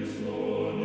Lord.